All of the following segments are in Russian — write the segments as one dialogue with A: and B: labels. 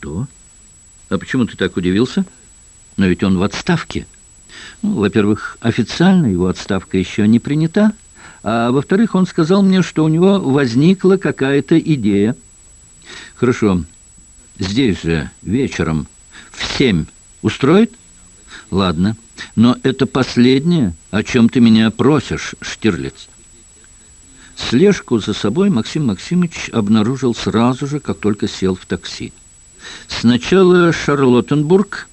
A: Что? А почему ты так удивился? Но ведь он в отставке. Ну, во-первых, официально его отставка еще не принята, а во-вторых, он сказал мне, что у него возникла какая-то идея. Хорошо, здесь же вечером в семь устроит? Ладно, но это последнее, о чем ты меня просишь, Штирлиц. Слежку за собой Максим Максимович обнаружил сразу же, как только сел в такси. Сначала Шарлоттенбург,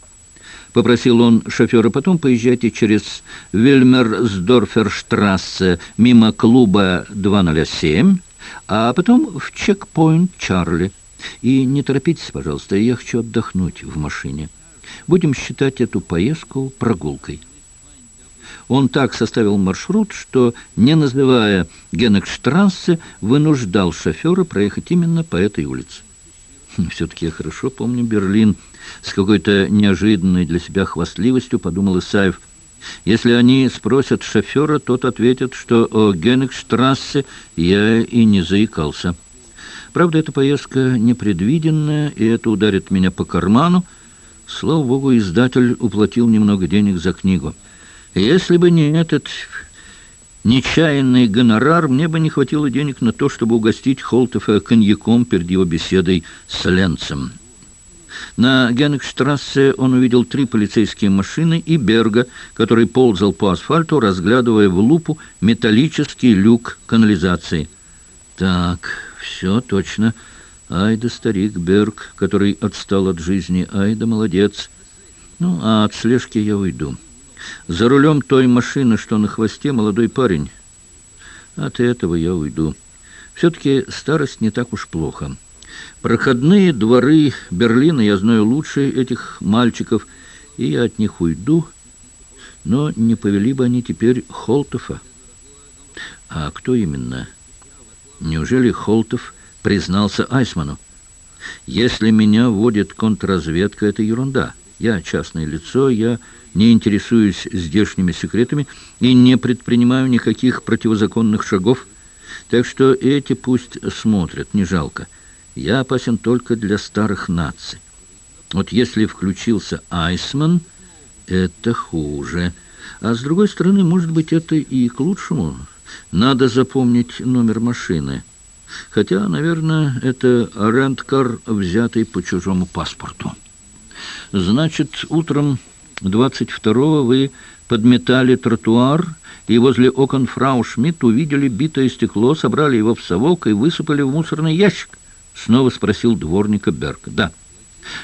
A: попросил он шофера, потом поезжайте через Вильмерсдорферштрассе мимо клуба 207, а потом в чекпоинт Чарли. И не торопитесь, пожалуйста, я хочу отдохнуть в машине. Будем считать эту поездку прогулкой. Он так составил маршрут, что, не называя Генекштрассе, вынуждал шофера проехать именно по этой улице. Хм, Все-таки я хорошо помню Берлин. С какой-то неожиданной для себя хвастливостью подумал Исаев. Если они спросят шофера, тот ответит, что о Генекштрассе я и не заикался. Правда, эта поездка непредвиденная, и это ударит меня по карману. Слава богу, издатель уплатил немного денег за книгу. Если бы не этот нечаянный гонорар, мне бы не хватило денег на то, чтобы угостить Холтефа коньяком перед его беседой с Ленцем. На Генекштрассе он увидел три полицейские машины и Берга, который ползал по асфальту, разглядывая в лупу металлический люк канализации. Так, все точно. Ай да старик Берг, который отстал от жизни. Ай да молодец. Ну, а от слежки я уйду. За рулем той машины, что на хвосте, молодой парень. От этого я уйду. Все-таки старость не так уж плохо. Проходные дворы Берлина я знаю лучше этих мальчиков, и я от них уйду. Но не повели бы они теперь Холтофа. А кто именно? Неужели Холтов признался Айсману? Если меня вводит контрразведка, это ерунда. Я частное лицо, я не интересуюсь здешними секретами и не предпринимаю никаких противозаконных шагов. Так что эти пусть смотрят, не жалко. Я опасен только для старых наций. Вот если включился Айсман, это хуже. А с другой стороны, может быть, это и к лучшему. Надо запомнить номер машины. Хотя, наверное, это ренткар, взятый по чужому паспорту. Значит, утром 22-го вы подметали тротуар и возле окон фрау Шмидт увидели битое стекло, собрали его в совок и высыпали в мусорный ящик? Снова спросил дворника Берка. Да.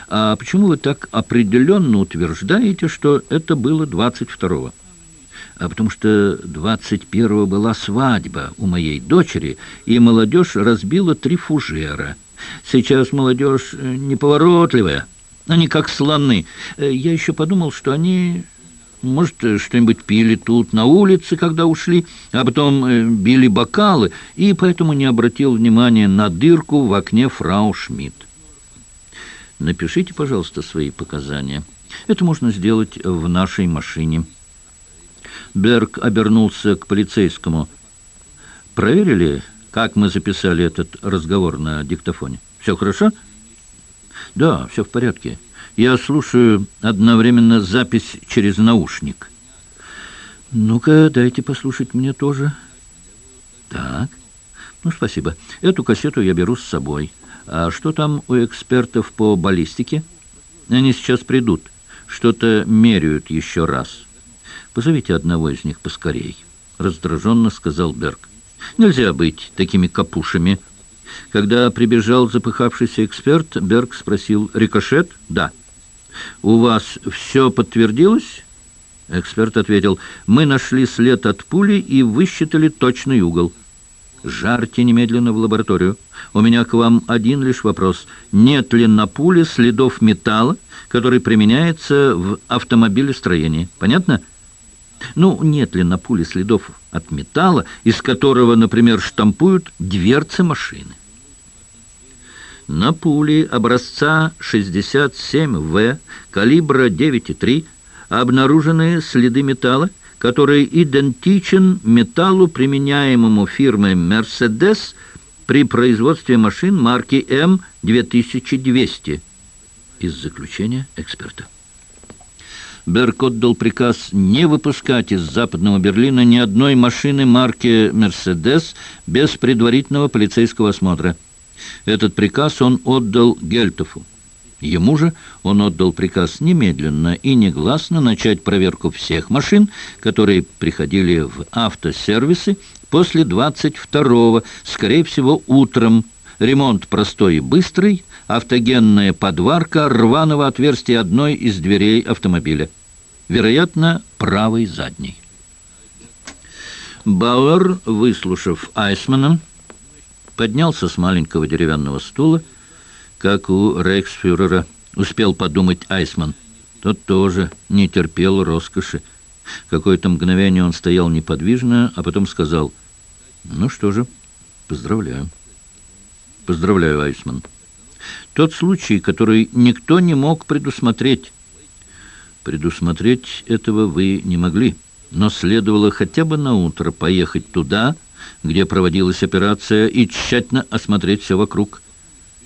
A: А почему вы так определенно утверждаете, что это было 22-го? а потому что 21-го была свадьба у моей дочери, и молодежь разбила три фужера. Сейчас молодежь э, неповоротливая, они как слоны. Э, я еще подумал, что они, может, что-нибудь пили тут на улице, когда ушли, а потом э, били бокалы, и поэтому не обратил внимания на дырку в окне фрау Шмидт. Напишите, пожалуйста, свои показания. Это можно сделать в нашей машине. Берг обернулся к полицейскому. «Проверили, как мы записали этот разговор на диктофоне? Все хорошо?» «Да, все в порядке. Я слушаю одновременно запись через наушник». «Ну-ка, дайте послушать мне тоже». «Так, ну, спасибо. Эту кассету я беру с собой. А что там у экспертов по баллистике? Они сейчас придут. Что-то меряют еще раз». «Позовите одного из них поскорей», — раздраженно сказал Берг. «Нельзя быть такими капушами». Когда прибежал запыхавшийся эксперт, Берг спросил, «Рикошет?» «Да». «У вас все подтвердилось?» Эксперт ответил, «Мы нашли след от пули и высчитали точный угол». «Жарьте немедленно в лабораторию. У меня к вам один лишь вопрос. Нет ли на пуле следов металла, который применяется в автомобилестроении? Понятно?» Ну, нет ли на пуле следов от металла, из которого, например, штампуют дверцы машины? На пуле образца 67В калибра 9,3 обнаружены следы металла, который идентичен металлу, применяемому фирмой «Мерседес» при производстве машин марки М-2200. из заключения эксперта. Берг отдал приказ не выпускать из западного Берлина ни одной машины марки «Мерседес» без предварительного полицейского осмотра. Этот приказ он отдал Гельтофу. Ему же он отдал приказ немедленно и негласно начать проверку всех машин, которые приходили в автосервисы после 22-го, скорее всего, утром. Ремонт простой и быстрый, автогенная подварка рваного отверстия одной из дверей автомобиля. Вероятно, правой задней. Бауэр, выслушав Айсмана, поднялся с маленького деревянного стула, как у рейхсфюрера, успел подумать Айсман. Тот тоже не терпел роскоши. Какое-то мгновение он стоял неподвижно, а потом сказал, «Ну что же, поздравляю». «Поздравляю, Айсман». Тот случай, который никто не мог предусмотреть. Предусмотреть этого вы не могли, но следовало хотя бы на утро поехать туда, где проводилась операция, и тщательно осмотреть все вокруг.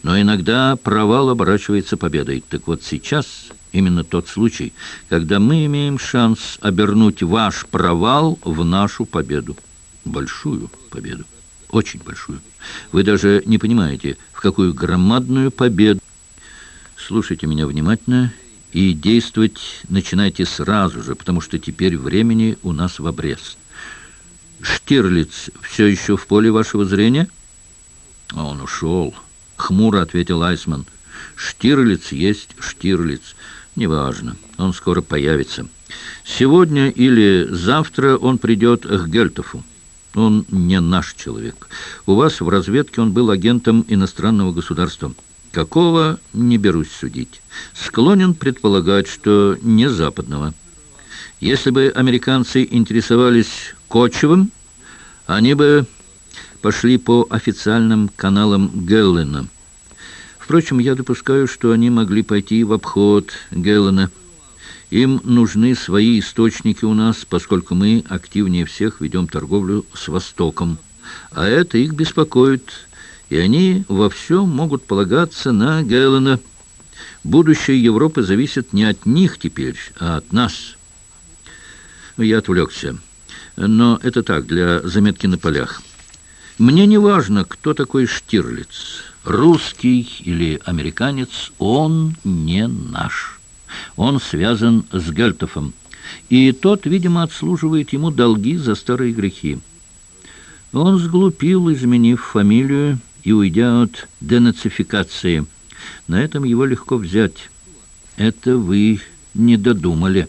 A: Но иногда провал оборачивается победой. Так вот сейчас именно тот случай, когда мы имеем шанс обернуть ваш провал в нашу победу. Большую победу. Очень большую. Вы даже не понимаете, в какую громадную победу. Слушайте меня внимательно и действовать начинайте сразу же, потому что теперь времени у нас в обрез. Штирлиц все еще в поле вашего зрения? А он ушел. Хмуро ответил Айсман. Штирлиц есть Штирлиц. Неважно, он скоро появится. Сегодня или завтра он придет к Гельтофу. Он не наш человек. У вас в разведке он был агентом иностранного государства. Какого, не берусь судить. Склонен предполагать, что не западного. Если бы американцы интересовались Кочевым, они бы пошли по официальным каналам Геллена. Впрочем, я допускаю, что они могли пойти в обход Геллена. Им нужны свои источники у нас, поскольку мы активнее всех ведем торговлю с Востоком. А это их беспокоит, и они во всем могут полагаться на Геллена. Будущее Европы зависит не от них теперь, а от нас. Я отвлекся. Но это так, для заметки на полях. Мне не важно, кто такой Штирлиц, русский или американец, он не наш». Он связан с Гельтофом, и тот, видимо, отслуживает ему долги за старые грехи. Он сглупил, изменив фамилию и уйдя от денацификации. На этом его легко взять. Это вы не додумали.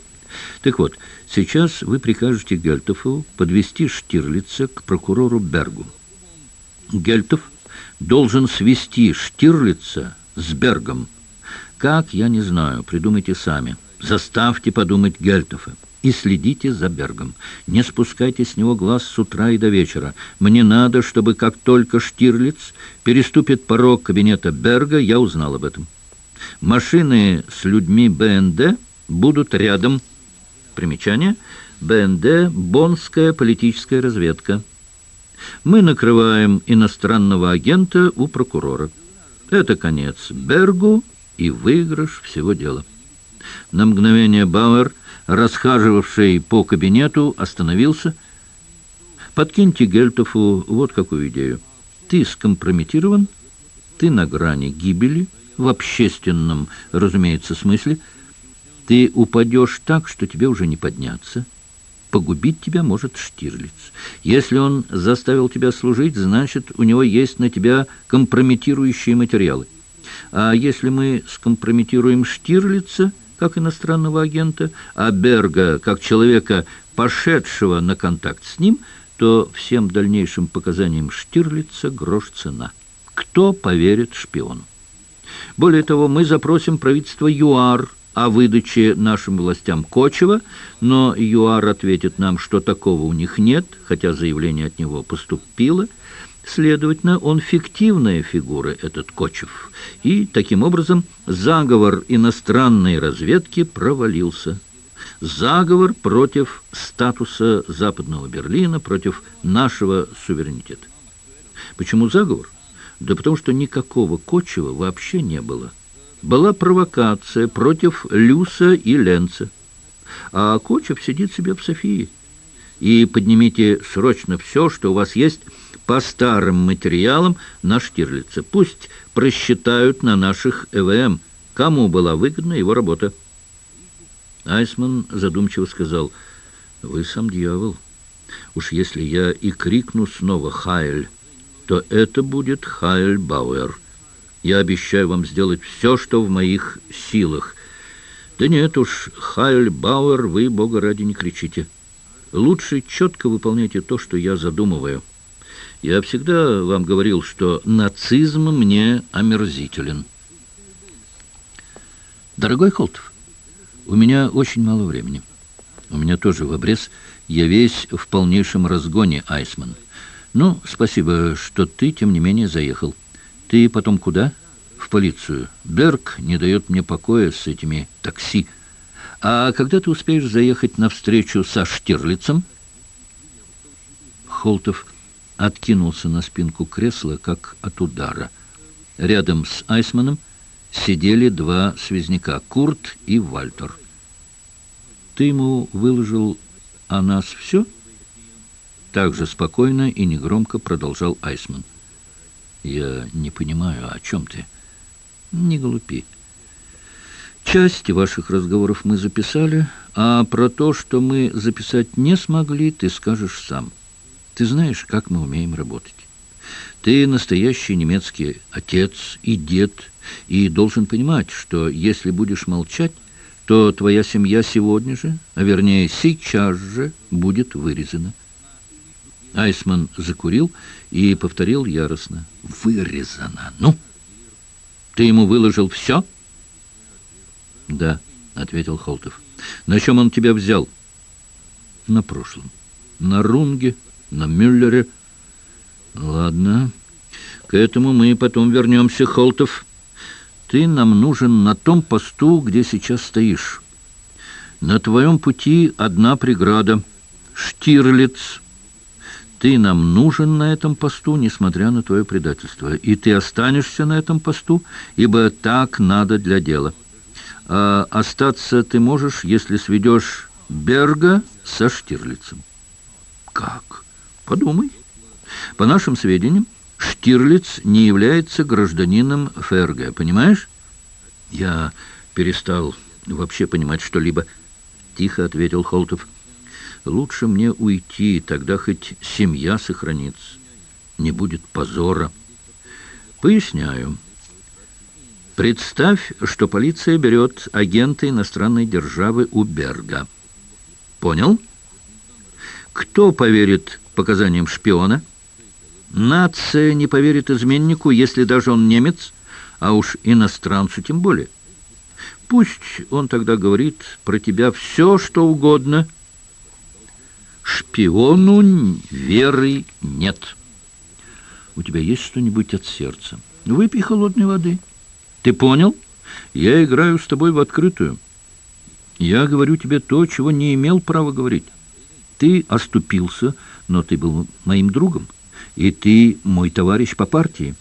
A: Так вот, сейчас вы прикажете Гельтофу подвести Штирлица к прокурору Бергу. Гельтов должен свести Штирлица с Бергом. Как, я не знаю, придумайте сами. Заставьте подумать Гельтофа и следите за Бергом. Не спускайте с него глаз с утра и до вечера. Мне надо, чтобы как только Штирлиц переступит порог кабинета Берга, я узнал об этом. Машины с людьми БНД будут рядом. Примечание. БНД – Бонская политическая разведка. Мы накрываем иностранного агента у прокурора. Это конец Бергу и выигрыш всего дела. На мгновение Бауэр, расхаживавший по кабинету, остановился. «Подкиньте Гельтофу вот какую идею. Ты скомпрометирован, ты на грани гибели, в общественном, разумеется, смысле. Ты упадешь так, что тебе уже не подняться». Погубить тебя может Штирлиц. Если он заставил тебя служить, значит, у него есть на тебя компрометирующие материалы. А если мы скомпрометируем Штирлица, как иностранного агента, а Берга, как человека, пошедшего на контакт с ним, то всем дальнейшим показаниям Штирлица грош цена. Кто поверит шпиону? Более того, мы запросим правительство ЮАР о выдаче нашим властям Кочева, но ЮАР ответит нам, что такого у них нет, хотя заявление от него поступило – Следовательно, он фиктивная фигура, этот Кочев. И, таким образом, заговор иностранной разведки провалился. Заговор против статуса Западного Берлина, против нашего суверенитета. Почему заговор? Да потому что никакого Кочева вообще не было. Была провокация против Люса и Ленца. А Кочев сидит себе в Софии. И поднимите срочно все, что у вас есть по старым материалам на Штирлице. Пусть просчитают на наших ЭВМ, кому была выгодна его работа. Айсман задумчиво сказал, «Вы сам дьявол. Уж если я и крикну снова «Хайль», то это будет «Хайль Бауэр». Я обещаю вам сделать все, что в моих силах. Да нет уж, Хайль Бауэр, вы, бога ради, не кричите. Лучше четко выполняйте то, что я задумываю. Я всегда вам говорил, что нацизм мне омерзителен. Дорогой Холтов, у меня очень мало времени. У меня тоже в обрез. Я весь в полнейшем разгоне, Айсман. Ну, спасибо, что ты, тем не менее, заехал. Ты потом куда? В полицию. Берг не дает мне покоя с этими такси. А когда ты успеешь заехать на встречу со Штирлицем? Холтов откинулся на спинку кресла, как от удара. Рядом с Айсманом сидели два связняка, Курт и Вальтер. «Ты ему выложил о нас все?» Так же спокойно и негромко продолжал Айсман. «Я не понимаю, о чем ты?» «Не глупи. Часть ваших разговоров мы записали, а про то, что мы записать не смогли, ты скажешь сам. Ты знаешь, как мы умеем работать. Ты настоящий немецкий отец и дед, и должен понимать, что если будешь молчать, то твоя семья сегодня же, а вернее сейчас же, будет вырезана. Айсман закурил и повторил яростно. «Вырезано! Ну! Ты ему выложил все?» «Да», — ответил Холтов. «На чем он тебя взял?» «На прошлом. На Рунге, на Мюллере». «Ладно, к этому мы потом вернемся, Холтов. Ты нам нужен на том посту, где сейчас стоишь. На твоем пути одна преграда — Штирлиц». Ты нам нужен на этом посту, несмотря на твое предательство. И ты останешься на этом посту, ибо так надо для дела. А остаться ты можешь, если сведешь Берга со Штирлицем. Как? Подумай. По нашим сведениям, Штирлиц не является гражданином ФРГ, понимаешь? Я перестал вообще понимать что-либо. Тихо ответил Холтов. Лучше мне уйти, тогда хоть семья сохранится. Не будет позора. Поясняю. Представь, что полиция берет агента иностранной державы у Берга. Понял? Кто поверит показаниям шпиона? Нация не поверит изменнику, если даже он немец, а уж иностранцу тем более. Пусть он тогда говорит про тебя все, что угодно – Шпиону веры нет. У тебя есть что-нибудь от сердца? Выпей холодной воды. Ты понял? Я играю с тобой в открытую. Я говорю тебе то, чего не имел права говорить. Ты оступился, но ты был моим другом, и ты мой товарищ по партии.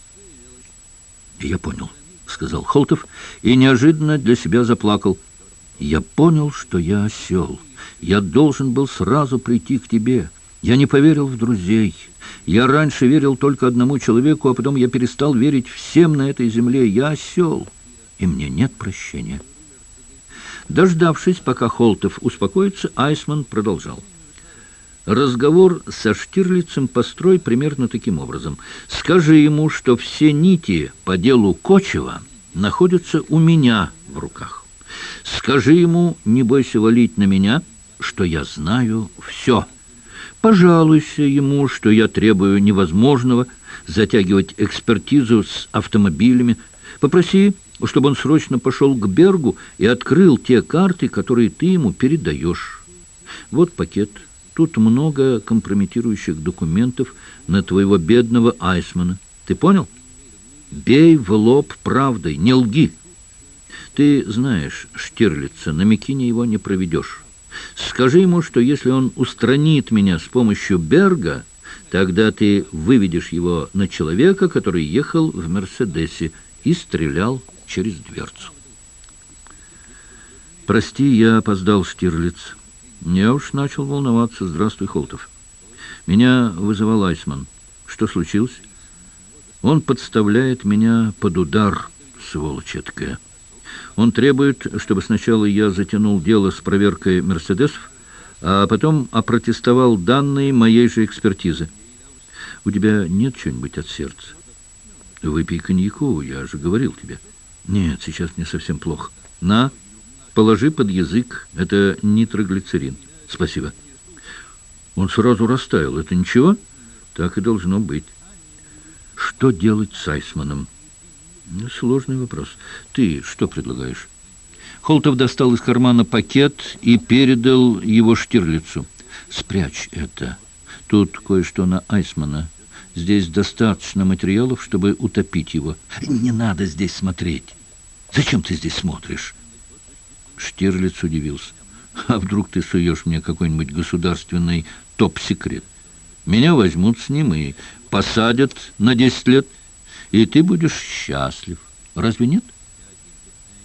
A: Я понял, сказал Холтов, и неожиданно для себя заплакал. Я понял, что я осел. Я должен был сразу прийти к тебе. Я не поверил в друзей. Я раньше верил только одному человеку, а потом я перестал верить всем на этой земле. Я осел, и мне нет прощения. Дождавшись, пока Холтов успокоится, Айсман продолжал. Разговор со Штирлицем построй примерно таким образом. Скажи ему, что все нити по делу Кочева находятся у меня в руках. Скажи ему, не бойся валить на меня, — что я знаю все. Пожалуйся ему, что я требую невозможного, затягивать экспертизу с автомобилями. Попроси, чтобы он срочно пошел к Бергу и открыл те карты, которые ты ему передаешь. Вот пакет. Тут много компрометирующих документов на твоего бедного Айсмана. Ты понял? Бей в лоб правдой, не лги. Ты знаешь Штирлица, на Микине его не проведешь. Скажи ему, что если он устранит меня с помощью Берга, тогда ты выведешь его на человека, который ехал в «Мерседесе» и стрелял через дверцу. «Прости, я опоздал, Штирлиц. Я уж начал волноваться. Здравствуй, Холтов. Меня вызывал Айсман. Что случилось? Он подставляет меня под удар, сволочь эткая. Он требует, чтобы сначала я затянул дело с проверкой «Мерседесов», а потом опротестовал данные моей же экспертизы. У тебя нет чего-нибудь от сердца? Выпей коньяку, я же говорил тебе. Нет, сейчас мне совсем плохо. На, положи под язык, это нитроглицерин. Спасибо. Он сразу растаял. Это ничего? Так и должно быть. Что делать с Айсманом? Сложный вопрос. Ты что предлагаешь? Холтов достал из кармана пакет и передал его Штирлицу. «Спрячь это. Тут кое-что на Айсмана. Здесь достаточно материалов, чтобы утопить его. Не надо здесь смотреть. Зачем ты здесь смотришь?» Штирлиц удивился. «А вдруг ты суешь мне какой-нибудь государственный топ-секрет? Меня возьмут с ним и посадят на 10 лет, и ты будешь счастлив. Разве нет?»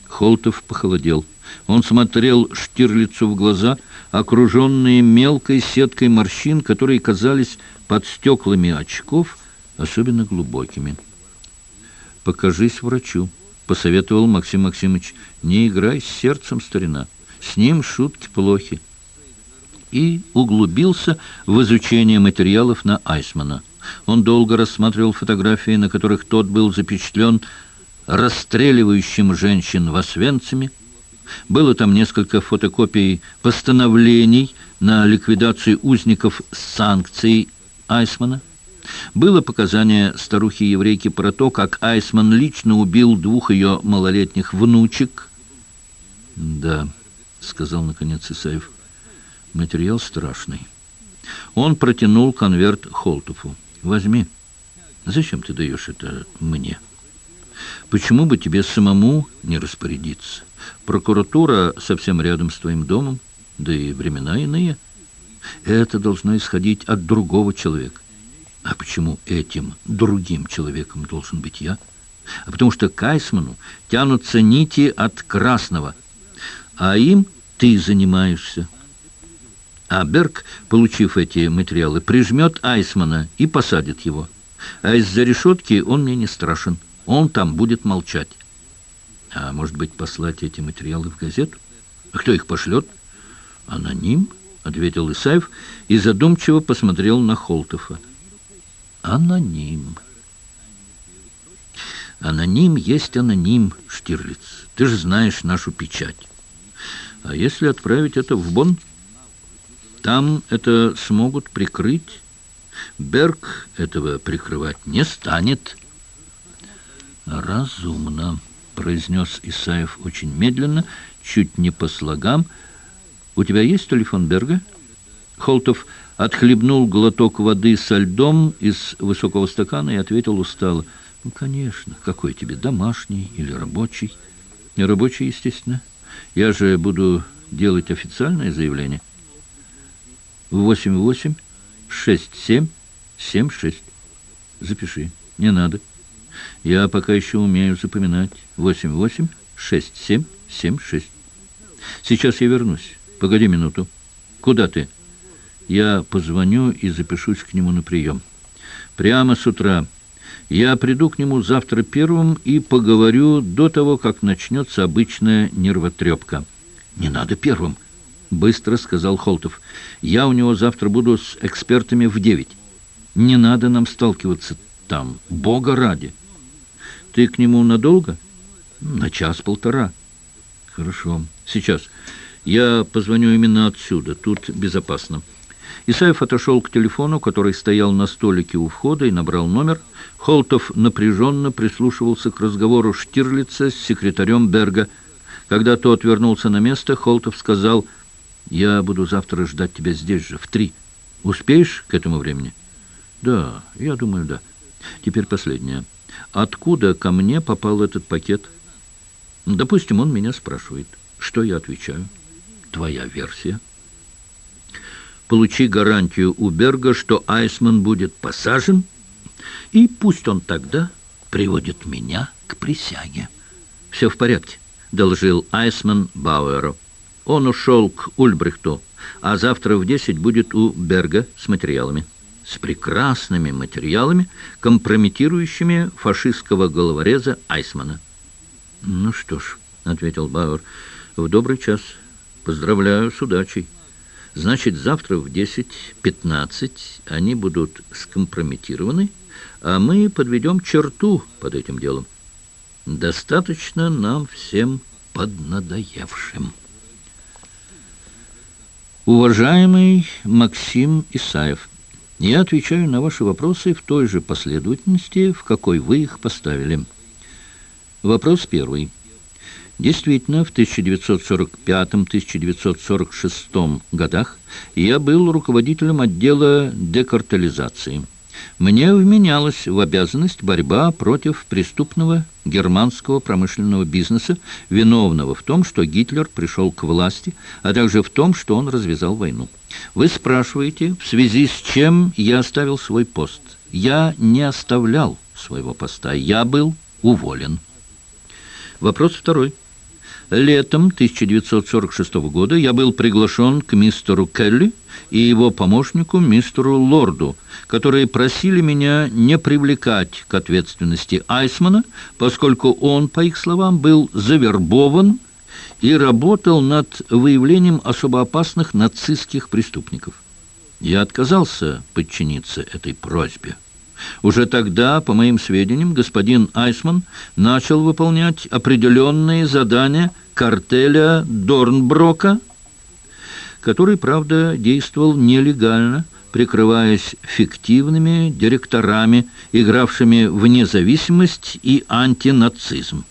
A: Холтов похолодел. Он смотрел Штирлицу в глаза, окруженные мелкой сеткой морщин, которые казались под стеклами очков особенно глубокими. «Покажись врачу», — посоветовал Максим Максимович. «Не играй с сердцем, старина. С ним шутки плохи». И углубился в изучение материалов на Айсмана. Он долго рассматривал фотографии, на которых тот был запечатлен расстреливающим женщин в Освенциме. Было там несколько фотокопий постановлений на ликвидацию узников с санкцией Айсмана. Было показание старухи-еврейки про то, как Айсман лично убил двух ее малолетних внучек. «Да», — сказал наконец Исаев, — «материал страшный». Он протянул конверт Холтову. «Возьми. Зачем ты даешь это мне?» Почему бы тебе самому не распорядиться? Прокуратура совсем рядом с твоим домом, да и времена иные. Это должно исходить от другого человека. А почему этим другим человеком должен быть я? А потому что к Айсману тянутся нити от красного, а им ты занимаешься. А Берг, получив эти материалы, прижмет Айсмана и посадит его. А из-за решетки он мне не страшен. Он там будет молчать. А может быть, послать эти материалы в газету? А кто их пошлет? Аноним, ответил Исаев и задумчиво посмотрел на Холтова. Аноним. Аноним есть аноним, Штирлиц. Ты же знаешь нашу печать. А если отправить это в Бонн? Там это смогут прикрыть. Берг этого прикрывать не станет. «Разумно», — произнес Исаев очень медленно, чуть не по слогам. «У тебя есть телефон Берга?» Холтов отхлебнул глоток воды со льдом из высокого стакана и ответил устало. «Ну, конечно. Какой тебе, домашний или рабочий?» «Рабочий, естественно. Я же буду делать официальное заявление». «Восемь восемь шесть семь семь шесть». «Запиши. Не надо». Я пока еще умею запоминать. 88-67-76. Сейчас я вернусь. Погоди минуту. Куда ты? Я позвоню и запишусь к нему на прием. Прямо с утра. Я приду к нему завтра первым и поговорю до того, как начнется обычная нервотрепка. Не надо первым, быстро сказал Холтов. Я у него завтра буду с экспертами в девять. Не надо нам сталкиваться там, Бога ради. Ты к нему надолго? На час-полтора. Хорошо. Сейчас. Я позвоню именно отсюда. Тут безопасно. Исаев отошел к телефону, который стоял на столике у входа, и набрал номер. Холтов напряженно прислушивался к разговору Штирлица с секретарем Берга. Когда тот вернулся на место, Холтов сказал, «Я буду завтра ждать тебя здесь же, в три. Успеешь к этому времени?» «Да, я думаю, да. Теперь последнее». Откуда ко мне попал этот пакет? Допустим, он меня спрашивает. Что я отвечаю? Твоя версия. Получи гарантию у Берга, что Айсман будет посажен, и пусть он тогда приводит меня к присяге. «Все в порядке», — доложил Айсман Бауэру. «Он ушел к Ульбрихту, а завтра в десять будет у Берга с материалами. С прекрасными материалами, компрометирующими фашистского головореза Айсмана». «Ну что ж», — ответил Бауэр, — «в добрый час. Поздравляю с удачей». Значит, завтра в 10.15 они будут скомпрометированы, а мы подведем черту под этим делом. Достаточно нам всем поднадоевшим. Уважаемый Максим Исаев, я отвечаю на ваши вопросы в той же последовательности, в какой вы их поставили. Вопрос первый. Действительно, в 1945-1946 годах я был руководителем отдела декартализации. Мне вменялась в обязанность борьба против преступного германского промышленного бизнеса, виновного в том, что Гитлер пришел к власти, а также в том, что он развязал войну. Вы спрашиваете, в связи с чем я оставил свой пост. Я не оставлял своего поста, я был уволен. Вопрос второй. Летом 1946 года я был приглашен к мистеру Келли и его помощнику мистеру Лорду, которые просили меня не привлекать к ответственности Айсмана, поскольку он, по их словам, был завербован и работал над выявлением особо опасных нацистских преступников. Я отказался подчиниться этой просьбе. Уже тогда, по моим сведениям, господин Айсман начал выполнять определенные задания картеля Дорнброка, который, правда, действовал нелегально, прикрываясь фиктивными директорами, игравшими в независимость и антинацизм.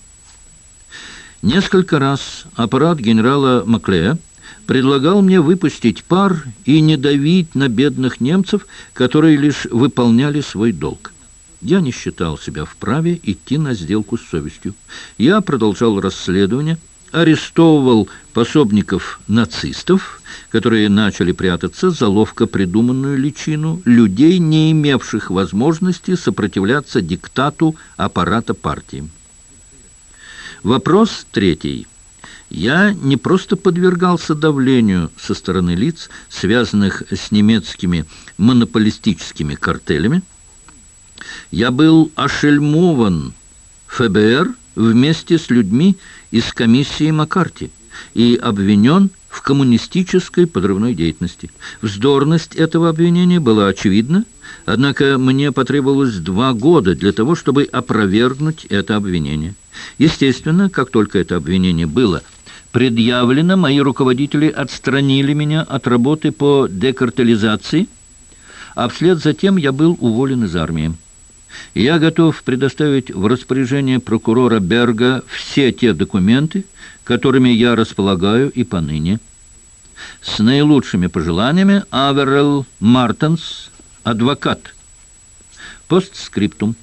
A: Несколько раз аппарат генерала Маклея предлагал мне выпустить пар и не давить на бедных немцев, которые лишь выполняли свой долг. Я не считал себя вправе идти на сделку с совестью. Я продолжал расследование, арестовывал пособников нацистов, которые начали прятаться за ловко придуманную личину людей, не имевших возможности сопротивляться диктату аппарата партии. Вопрос третий. Я не просто подвергался давлению со стороны лиц, связанных с немецкими монополистическими картелями. Я был ошельмован ФБР вместе с людьми из комиссии Маккарти и обвинен в коммунистической подрывной деятельности. Вздорность этого обвинения была очевидна, однако мне потребовалось два года для того, чтобы опровергнуть это обвинение. Естественно, как только это обвинение было предъявлено, мои руководители отстранили меня от работы по декартализации, а вслед за тем я был уволен из армии. Я готов предоставить в распоряжение прокурора Берга все те документы, которыми я располагаю и поныне. С наилучшими пожеланиями Аверел Мартенс, адвокат. Постскриптум.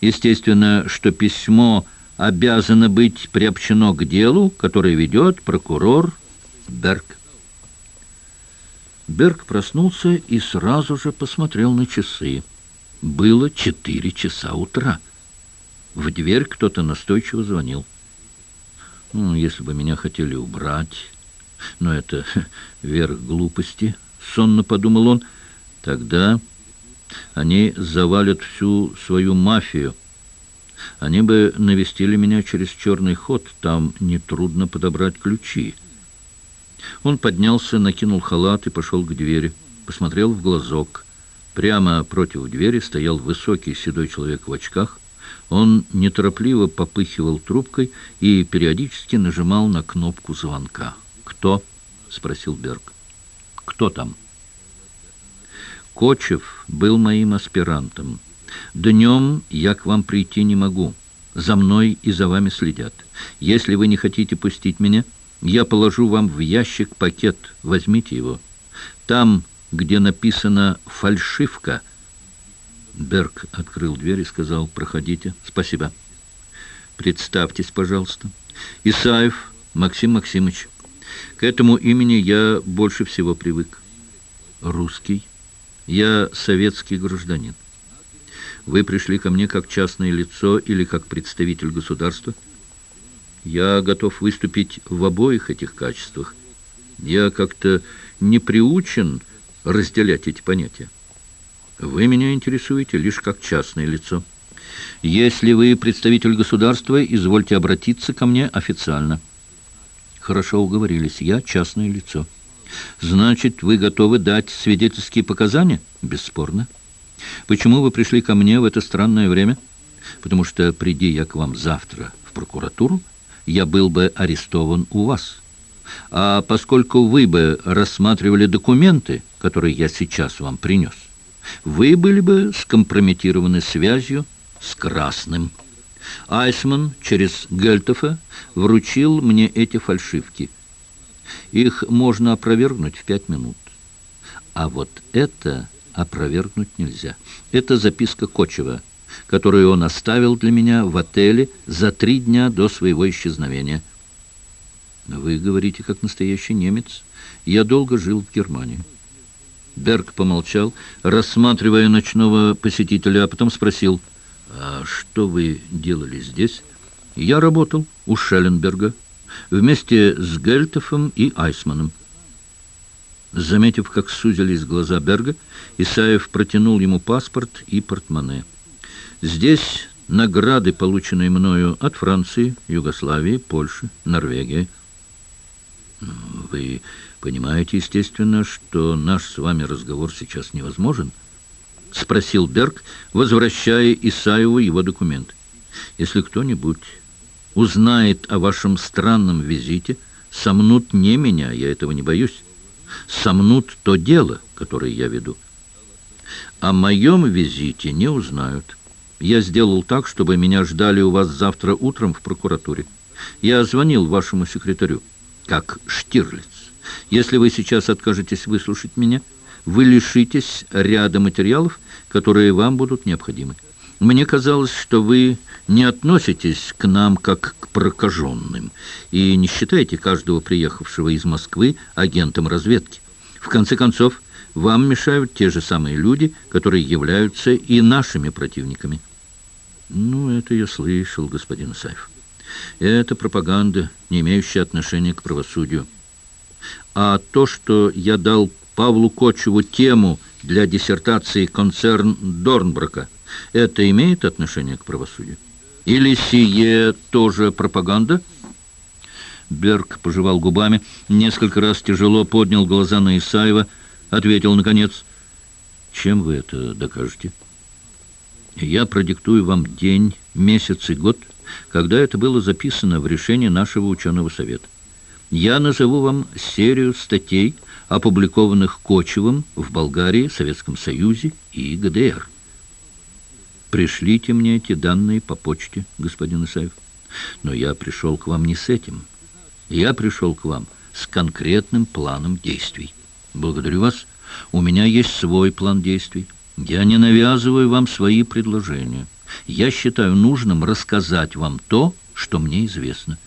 A: Естественно, что письмо обязано быть приобщено к делу, которое ведет прокурор Берг. Берг проснулся и сразу же посмотрел на часы. Было четыре часа утра. В дверь кто-то настойчиво звонил. Ну, если бы меня хотели убрать... Но это верх глупости, сонно подумал он. Тогда они завалят всю свою мафию. Они бы навестили меня через черный ход, там нетрудно подобрать ключи. Он поднялся, накинул халат и пошел к двери. Посмотрел в глазок. Прямо против двери стоял высокий седой человек в очках. Он неторопливо попыхивал трубкой и периодически нажимал на кнопку звонка. «Кто?» — спросил Берг. «Кто там?» «Кочев был моим аспирантом». Днем я к вам прийти не могу. За мной и за вами следят. Если вы не хотите пустить меня, я положу вам в ящик пакет. Возьмите его. Там, где написано «фальшивка», Берг открыл дверь и сказал «Проходите». «Спасибо». «Представьтесь, пожалуйста». «Исаев Максим Максимович». К этому имени я больше всего привык. «Русский». «Я советский гражданин». Вы пришли ко мне как частное лицо или как представитель государства? Я готов выступить в обоих этих качествах. Я как-то не приучен разделять эти понятия. Вы меня интересуете лишь как частное лицо. Если вы представитель государства, извольте обратиться ко мне официально. Хорошо уговорились. Я частное лицо. Значит, вы готовы дать свидетельские показания? Бесспорно. Почему вы пришли ко мне в это странное время? Потому что, приди я к вам завтра в прокуратуру, я был бы арестован у вас. А поскольку вы бы рассматривали документы, которые я сейчас вам принес, вы были бы скомпрометированы связью с Красным. Айсман через Гельтофа вручил мне эти фальшивки. Их можно опровергнуть в пять минут. А вот это опровергнуть нельзя. Это записка Кочева, которую он оставил для меня в отеле за три дня до своего исчезновения. Вы говорите, как настоящий немец. Я долго жил в Германии. Берг помолчал, рассматривая ночного посетителя, а потом спросил, «А что вы делали здесь?» «Я работал у Шелленберга вместе с Гельтофом и Айсманом». Заметив, как сузились глаза Берга, Исаев протянул ему паспорт и портмоне. «Здесь награды, полученные мною от Франции, Югославии, Польши, Норвегии». «Вы понимаете, естественно, что наш с вами разговор сейчас невозможен?» — спросил Берг, возвращая Исаеву его документ. «Если кто-нибудь узнает о вашем странном визите, сомнут не меня, я этого не боюсь сомнут то дело, которое я веду. О моем визите не узнают. Я сделал так, чтобы меня ждали у вас завтра утром в прокуратуре. Я звонил вашему секретарю, как Штирлиц. Если вы сейчас откажетесь выслушать меня, вы лишитесь ряда материалов, которые вам будут необходимы. Мне казалось, что вы не относитесь к нам как к прокаженным и не считаете каждого приехавшего из Москвы агентом разведки. В конце концов, вам мешают те же самые люди, которые являются и нашими противниками. Ну, это я слышал, господин Исаев. Это пропаганда, не имеющая отношения к правосудию. А то, что я дал Павлу Кочеву тему для диссертации «Концерн Дорнброка», это имеет отношение к правосудию? Или сие тоже пропаганда?» Берг пожевал губами, несколько раз тяжело поднял глаза на Исаева, ответил, наконец, «Чем вы это докажете?» «Я продиктую вам день, месяц и год, когда это было записано в решении нашего ученого совета. Я назову вам серию статей, опубликованных Кочевым в Болгарии, Советском Союзе и ГДР». Пришлите мне эти данные по почте, господин Исаев. Но я пришел к вам не с этим. Я пришел к вам с конкретным планом действий. Благодарю вас. У меня есть свой план действий. Я не навязываю вам свои предложения. Я считаю нужным рассказать вам то, что мне известно.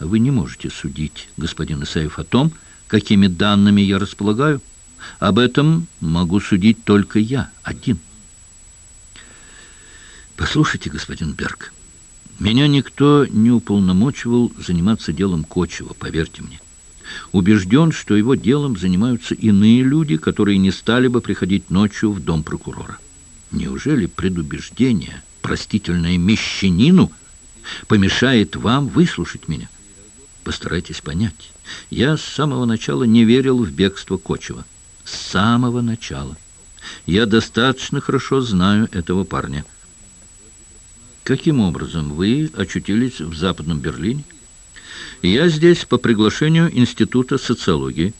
A: Вы не можете судить, господин Исаев, о том, какими данными я располагаю. Об этом могу судить только я, один. Послушайте, господин Берг, меня никто не уполномочивал заниматься делом Кочева, поверьте мне. Убежден, что его делом занимаются иные люди, которые не стали бы приходить ночью в дом прокурора. Неужели предубеждение, простительное мещанину, помешает вам выслушать меня? Постарайтесь понять. Я с самого начала не верил в бегство Кочева. С самого начала. Я достаточно хорошо знаю этого парня. Каким образом вы очутились в Западном Берлине? Я здесь по приглашению Института социологии.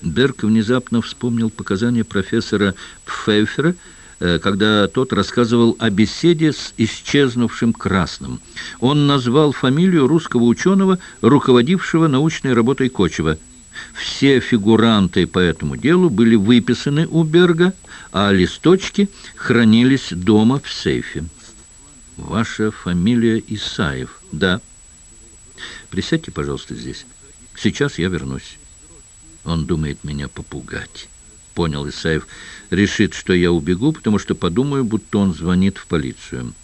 A: Берг внезапно вспомнил показания профессора Пфейфера, э, когда тот рассказывал о беседе с исчезнувшим Красным. Он назвал фамилию русского ученого, руководившего научной работой Кочева. Все фигуранты по этому делу были выписаны у Берга, а листочки хранились дома в сейфе. Ваша фамилия Исаев, да? Присядьте, пожалуйста, здесь. Сейчас я вернусь. Он думает меня попугать. Понял Исаев. Решит, что я убегу, потому что подумаю, будто он звонит в полицию.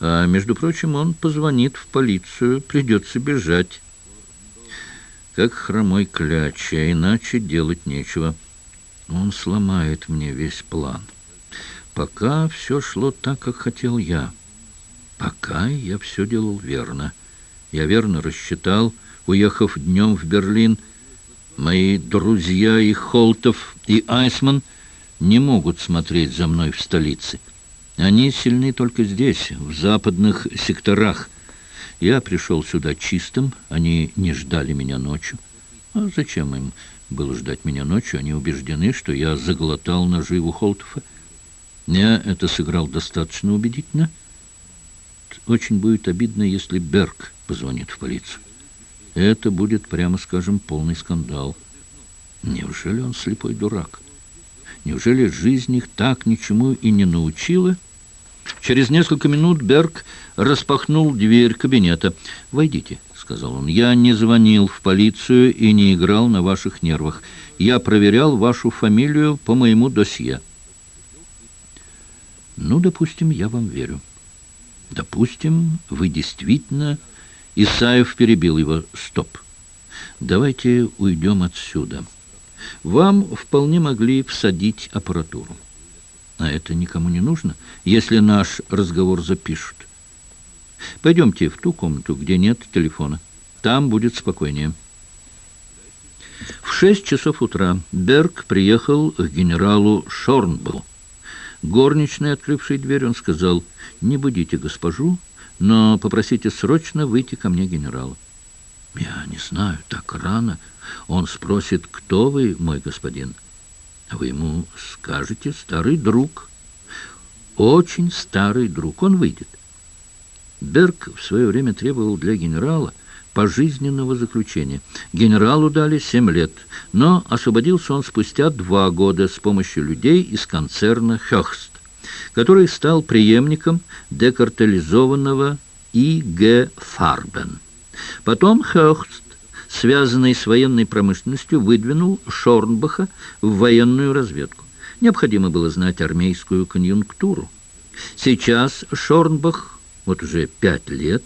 A: А, между прочим, он позвонит в полицию, придется бежать. Как хромой кляч, а иначе делать нечего. Он сломает мне весь план. Пока все шло так, как хотел я. Пока я все делал верно. Я верно рассчитал, уехав днем в Берлин. Мои друзья и Холтов, и Айсман не могут смотреть за мной в столице. Они сильны только здесь, в западных секторах. Я пришел сюда чистым, они не ждали меня ночью. А зачем им было ждать меня ночью? Они убеждены, что я заглотал наживу Холтова. Я это сыграл достаточно убедительно. Очень будет обидно, если Берг позвонит в полицию. Это будет, прямо скажем, полный скандал. Неужели он слепой дурак? Неужели жизнь их так ничему и не научила? Через несколько минут Берг распахнул дверь кабинета. «Войдите», — сказал он. «Я не звонил в полицию и не играл на ваших нервах. Я проверял вашу фамилию по моему досье». «Ну, допустим, я вам верю. Допустим, вы действительно...» Исаев перебил его. «Стоп. Давайте уйдем отсюда. Вам вполне могли всадить аппаратуру. А это никому не нужно, если наш разговор запишут. Пойдемте в ту комнату, где нет телефона. Там будет спокойнее». В шесть часов утра Берг приехал к генералу Шорнбеллу. Горничной, открывшей дверь, он сказал, «Не будите госпожу, но попросите срочно выйти ко мне генерала». «Я не знаю, так рано». Он спросит, «Кто вы, мой господин?» Вы ему скажете «старый друг». Очень старый друг. Он выйдет. Берг в свое время требовал для генерала пожизненного заключения. Генералу дали семь лет, но освободился он спустя два года с помощью людей из концерна «Хёхст», который стал преемником декартализованного И.Г. Фарбен. Потом «Хёхст», связанный с военной промышленностью, выдвинул Шорнбаха в военную разведку. Необходимо было знать армейскую конъюнктуру. Сейчас Шорнбах, вот уже пять лет,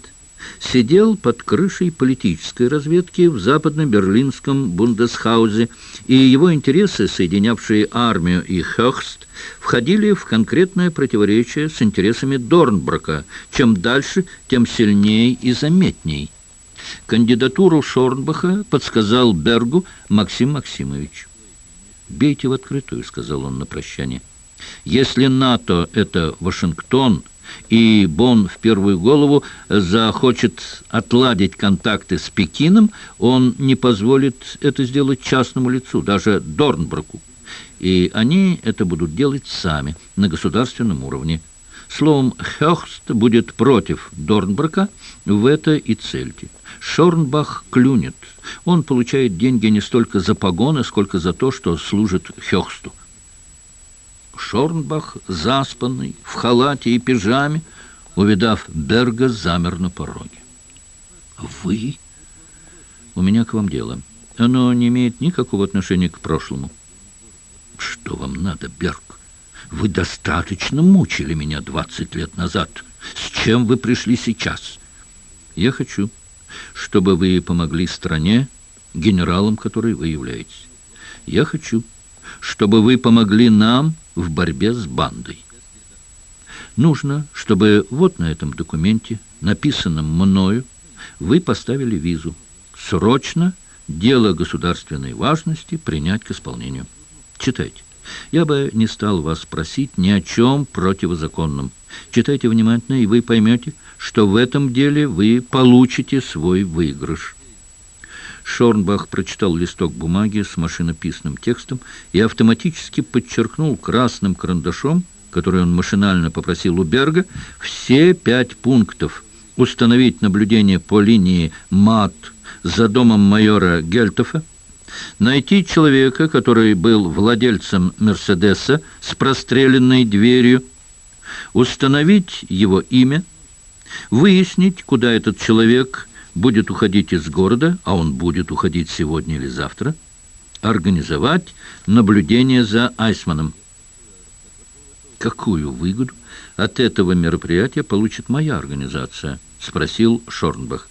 A: сидел под крышей политической разведки в западно-берлинском Бундесхаузе, и его интересы, соединявшие армию и Хёхст, входили в конкретное противоречие с интересами Дорнброка. Чем дальше, тем сильнее и заметней. Кандидатуру Шорнбаха подсказал Бергу Максим Максимович. «Бейте в открытую», — сказал он на прощание. «Если НАТО — это Вашингтон, и Бон в первую голову захочет отладить контакты с Пекином, он не позволит это сделать частному лицу, даже Дорнброку. И они это будут делать сами, на государственном уровне. Словом, Хёхст будет против Дорнброка, в это и цельте. Шорнбах клюнет. Он получает деньги не столько за погоны, сколько за то, что служит Хёхсту. Шорнбах, заспанный, в халате и пижаме, увидав Берга, замер на пороге. «Вы? У меня к вам дело. Оно не имеет никакого отношения к прошлому». «Что вам надо, Берг? Вы достаточно мучили меня двадцать лет назад. С чем вы пришли сейчас?» «Я хочу, чтобы вы помогли стране, генералом которой вы являетесь. Я хочу, чтобы вы помогли нам в борьбе с бандой. Нужно, чтобы вот на этом документе, написанном мною, вы поставили визу. Срочно дело государственной важности принять к исполнению. Читайте. Я бы не стал вас просить ни о чем противозаконном. Читайте внимательно, и вы поймете, что в этом деле вы получите свой выигрыш. Шорнбах прочитал листок бумаги с машинописным текстом и автоматически подчеркнул красным карандашом, который он машинально попросил у Берга, все пять пунктов. Установить наблюдение по линии МАТ за домом майора Гельтофа, найти человека, который был владельцем «Мерседеса» с простреленной дверью, установить его имя, выяснить, куда этот человек будет уходить из города, а он будет уходить сегодня или завтра, организовать наблюдение за Айсманом. Какую выгоду от этого мероприятия получит моя организация? Спросил Шорнбах.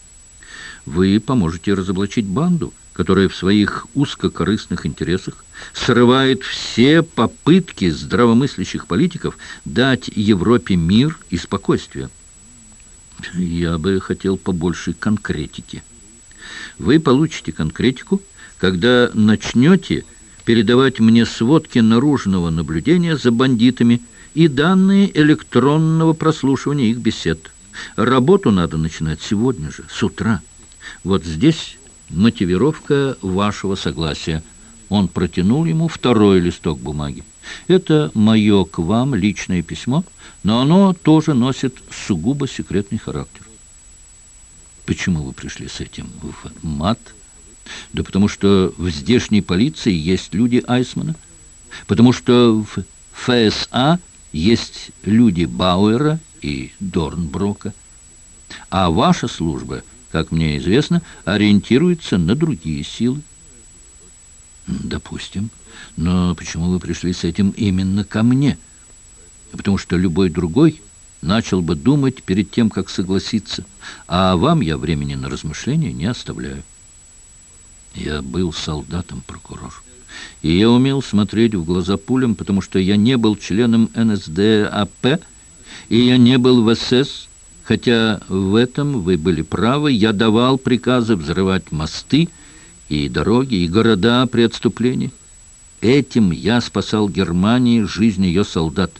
A: Вы поможете разоблачить банду, которая в своих узкокорыстных интересах срывает все попытки здравомыслящих политиков дать Европе мир и спокойствие. Я бы хотел побольше конкретики. Вы получите конкретику, когда начнете передавать мне сводки наружного наблюдения за бандитами и данные электронного прослушивания их бесед. Работу надо начинать сегодня же, с утра. Вот здесь мотивировка вашего согласия. Он протянул ему второй листок бумаги. Это мое к вам личное письмо, но оно тоже носит сугубо секретный характер. Почему вы пришли с этим в мат? Да потому что в здешней полиции есть люди Айсмана. Потому что в ФСА есть люди Бауэра и Дорнброка. А ваша служба, как мне известно, ориентируется на другие силы. Допустим. Но почему вы пришли с этим именно ко мне? Потому что любой другой начал бы думать перед тем, как согласиться. А вам я времени на размышления не оставляю. Я был солдатом, прокурор. И я умел смотреть в глаза пулям, потому что я не был членом НСДАП, и я не был в СС, хотя в этом вы были правы. Я давал приказы взрывать мосты и дороги, и города при отступлении. Этим я спасал Германии жизнь ее солдат.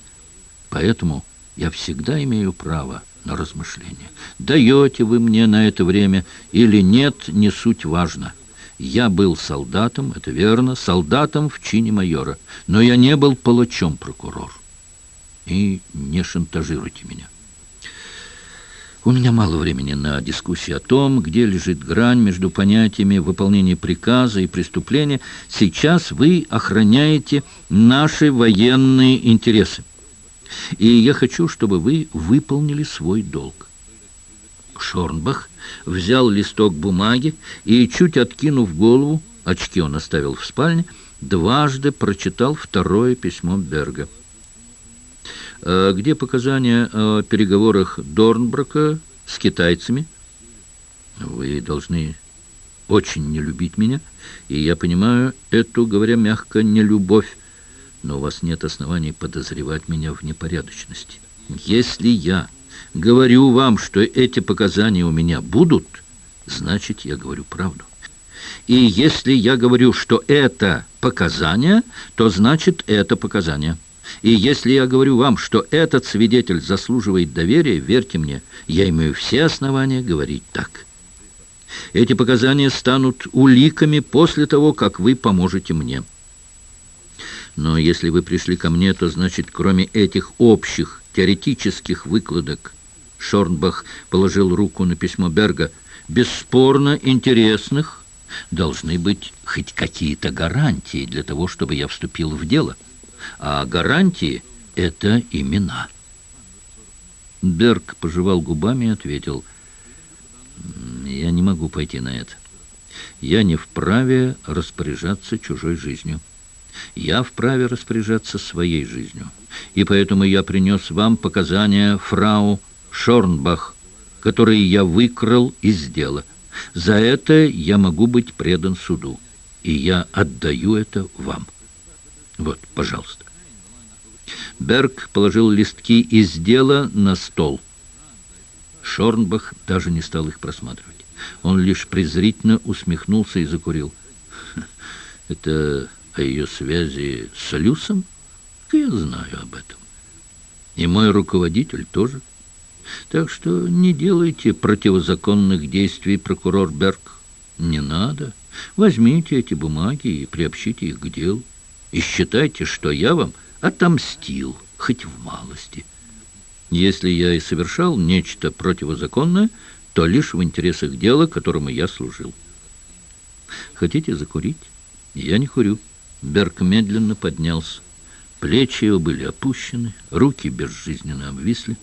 A: Поэтому я всегда имею право на размышление. Даете вы мне на это время или нет, не суть важно. Я был солдатом, это верно, солдатом в чине майора, но я не был палачом, прокурор. И не шантажируйте меня. У меня мало времени на дискуссии о том, где лежит грань между понятиями выполнения приказа и преступления. Сейчас вы охраняете наши военные интересы. И я хочу, чтобы вы выполнили свой долг. Шорнбах взял листок бумаги и, чуть откинув голову, очки он оставил в спальне, дважды прочитал второе письмо Берга. «А «Где показания о переговорах Дорнброка с китайцами?» «Вы должны очень не любить меня, и я понимаю эту, говоря мягко, нелюбовь, но у вас нет оснований подозревать меня в непорядочности. Если я говорю вам, что эти показания у меня будут, значит, я говорю правду. И если я говорю, что это показания, то значит, это показания. И если я говорю вам, что этот свидетель заслуживает доверия, верьте мне, я имею все основания говорить так. Эти показания станут уликами после того, как вы поможете мне. Но если вы пришли ко мне, то значит, кроме этих общих теоретических выкладок, Шорнбах положил руку на письмо Берга, бесспорно интересных, должны быть хоть какие-то гарантии для того, чтобы я вступил в дело. А гарантии — это имена. Берг пожевал губами и ответил, «Я не могу пойти на это. Я не вправе распоряжаться чужой жизнью. Я вправе распоряжаться своей жизнью. И поэтому я принес вам показания фрау Шорнбах, которые я выкрал из дела. За это я могу быть предан суду, и я отдаю это вам. Вот, пожалуйста. Берг положил листки из дела на стол. Шорнбах даже не стал их просматривать. Он лишь презрительно усмехнулся и закурил. Это о ее связи с Люсом? Я знаю об этом. И мой руководитель тоже. Так что не делайте противозаконных действий, прокурор Берг. Не надо. Возьмите эти бумаги и приобщите их к делу. И считайте, что я вам отомстил, хоть в малости. Если я и совершал нечто противозаконное, то лишь в интересах дела, которому я служил. Хотите закурить? Я не курю. Берг медленно поднялся. Плечи его были опущены, руки безжизненно обвисли.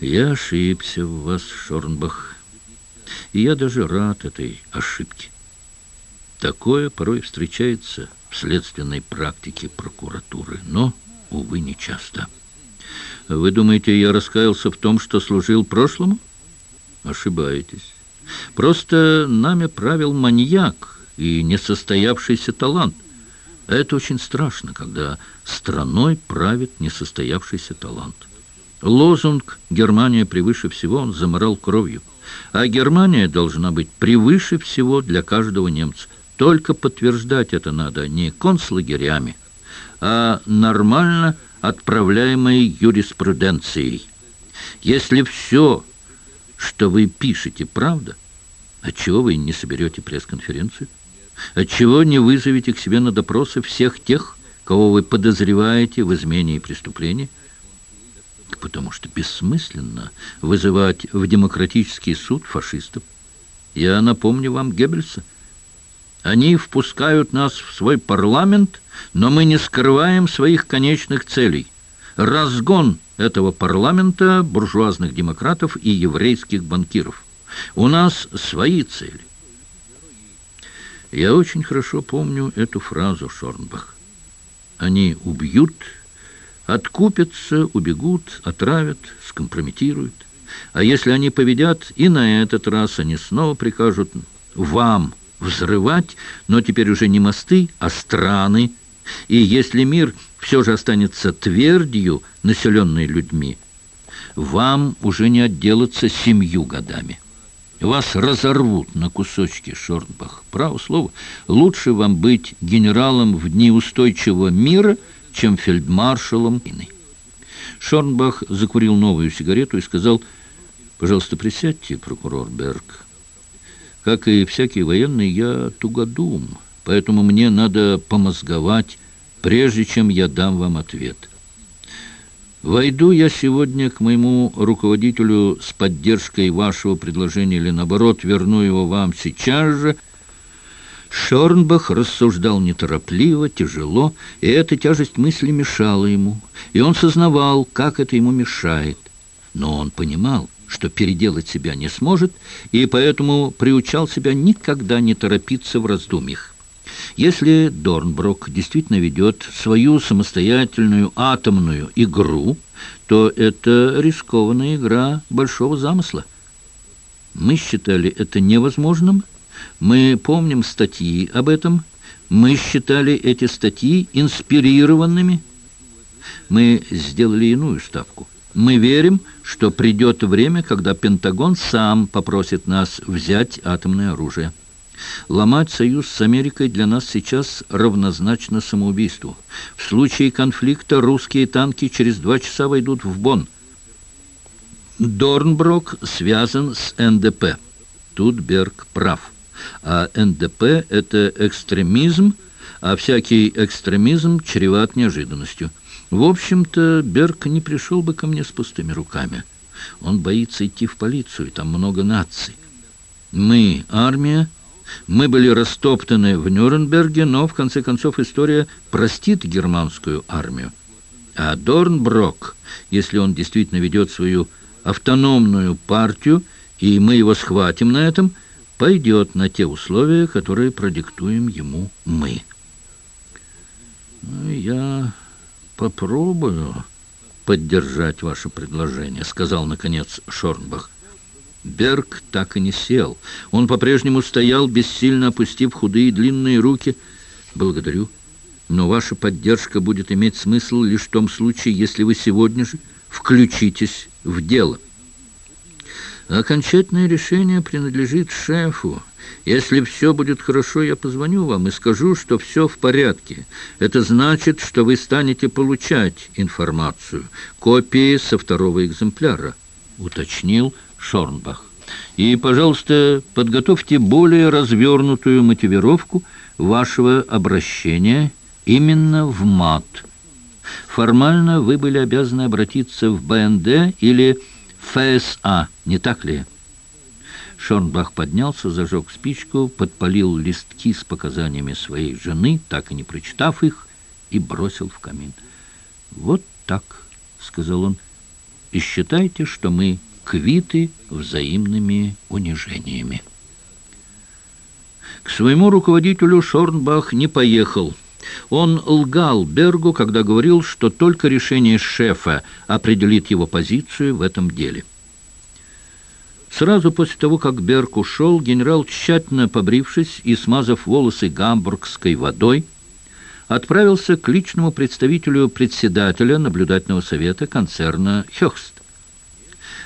A: Я ошибся в вас, Шорнбах, и я даже рад этой ошибке. Такое порой встречается в следственной практике прокуратуры, но увы, нечасто. Вы думаете, я раскаялся в том, что служил прошлому? Ошибаетесь. Просто нами правил маньяк и несостоявшийся талант. Это очень страшно, когда страной правит несостоявшийся талант. Лозунг «Германия превыше всего» он заморал кровью. А Германия должна быть превыше всего для каждого немца. Только подтверждать это надо не концлагерями, а нормально отправляемой юриспруденцией. Если все, что вы пишете, правда, отчего вы не соберете пресс-конференцию? Отчего не вызовете к себе на допросы всех тех, кого вы подозреваете в измене и преступлении? Потому что бессмысленно вызывать в демократический суд фашистов. Я напомню вам Геббельса. Они впускают нас в свой парламент, но мы не скрываем своих конечных целей. Разгон этого парламента буржуазных демократов и еврейских банкиров. У нас свои цели. Я очень хорошо помню эту фразу Шорнбах. Они убьют, откупятся, убегут, отравят, скомпрометируют. А если они победят, и на этот раз они снова прикажут вам взрывать, но теперь уже не мосты, а страны. И если мир все же останется твердью, населенной людьми, вам уже не отделаться семью годами. Вас разорвут на кусочки, Шорнбах. Право слово, лучше вам быть генералом в дни устойчивого мира, чем фельдмаршалом. Шорнбах закурил новую сигарету и сказал, «Пожалуйста, присядьте, прокурор Берг. Как и всякий военный, я тугодум, поэтому мне надо помозговать, прежде чем я дам вам ответ». Войду я сегодня к моему руководителю с поддержкой вашего предложения или, наоборот, верну его вам сейчас же. Шорнбах рассуждал неторопливо, тяжело, и эта тяжесть мысли мешала ему, и он сознавал, как это ему мешает. Но он понимал, что переделать себя не сможет, и поэтому приучал себя никогда не торопиться в раздумьях. Если Дорнброк действительно ведет свою самостоятельную атомную игру, то это рискованная игра большого замысла. Мы считали это невозможным, мы помним статьи об этом, мы считали эти статьи инспирированными. Мы сделали иную ставку. Мы верим, что придет время, когда Пентагон сам попросит нас взять атомное оружие. Ломать союз с Америкой для нас сейчас равнозначно самоубийству. В случае конфликта русские танки через два часа войдут в Бонн. Дорнброк связан с НДП. Тут Берг прав. А НДП – это экстремизм, а всякий экстремизм чреват неожиданностью. В общем-то, Берг не пришел бы ко мне с пустыми руками. Он боится идти в полицию, там много наций. Мы, армия, мы были растоптаны в Нюрнберге, но, в конце концов, история простит германскую армию. А Дорнброк, если он действительно ведет свою автономную партию, и мы его схватим на этом, пойдет на те условия, которые продиктуем ему мы. Ну, «Я попробую поддержать ваше предложение», — сказал, наконец, Шорнбах. Берг так и не сел. Он по-прежнему стоял, бессильно опустив худые длинные руки. «Благодарю, но ваша поддержка будет иметь смысл лишь в том случае, если вы сегодня же включитесь в дело». Окончательное решение принадлежит шефу. Если все будет хорошо, я позвоню вам и скажу, что все в порядке. Это значит, что вы станете получать информацию, копии со второго экземпляра, уточнил Шорнбах. И, пожалуйста, подготовьте более развернутую мотивировку вашего обращения именно в МАТ. Формально вы были обязаны обратиться в БНД или ФСА, не так ли? Шорнбах поднялся, зажег спичку, подпалил листки с показаниями своей жены, так и не прочитав их, и бросил в камин. «Вот так», — сказал он, — «и считайте, что мы квиты взаимными унижениями. К своему руководителю Шорнбах не поехал. Он лгал Бергу, когда говорил, что только решение шефа определит его позицию в этом деле. Сразу после того, как Берг ушел, генерал, тщательно побрившись и смазав волосы гамбургской водой, отправился к личному представителю председателя наблюдательного совета концерна «Хёхст».